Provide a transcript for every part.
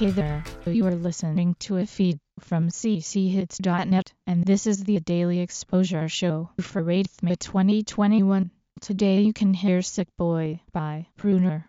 Hey there, you are listening to a feed from cchits.net, and this is the Daily Exposure Show for 8th May 2021. Today you can hear Sick Boy by Pruner.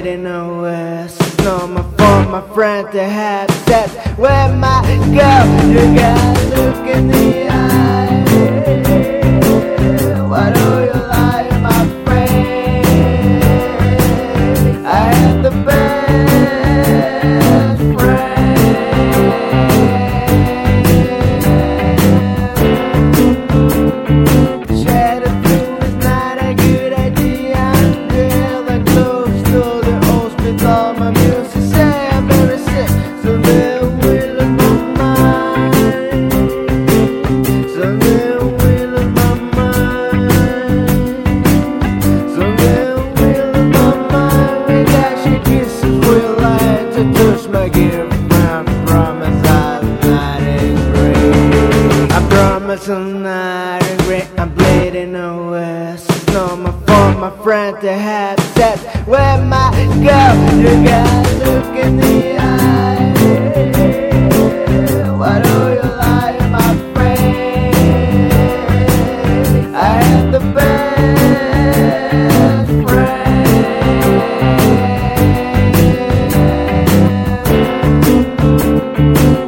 Bleeding away. It's normal for my friend to have sex. Where my girl, you gotta look in the eye. Why do you lie, I'm bleeding away. It's normal for my friend to have sex. Where my girl, you gotta look in the eye. Why do you lie, my friend? I had the best friend.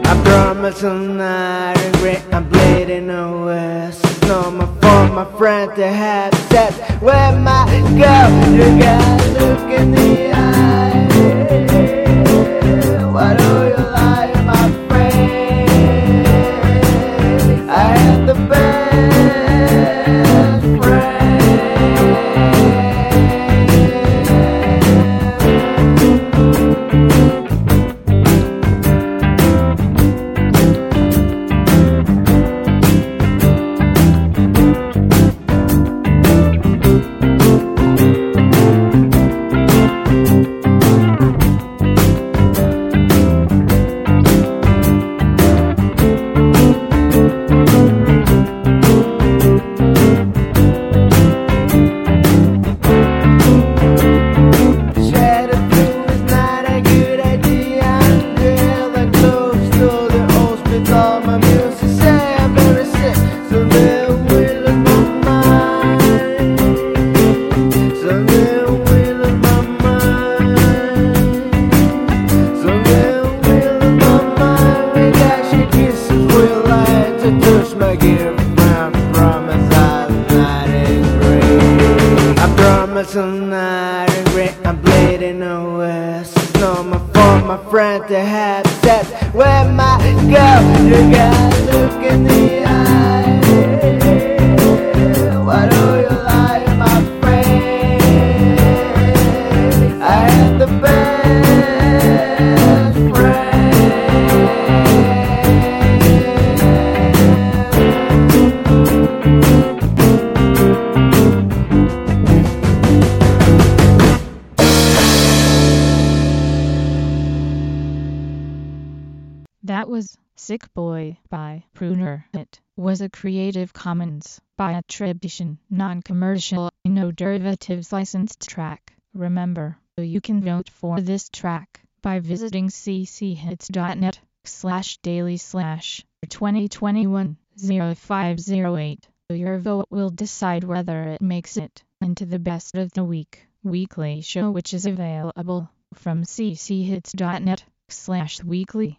I promise I'm friend to have sex. Where my girl, you gotta look in the I'm bleeding away. It's normal for my friend to have sex. Where my girl, you gotta That was Sick Boy by Pruner. It was a Creative Commons by attribution, non-commercial, no derivatives licensed track. Remember, you can vote for this track by visiting cchits.net slash daily slash 2021 0508. Your vote will decide whether it makes it into the best of the week weekly show which is available from cchits.net slash weekly.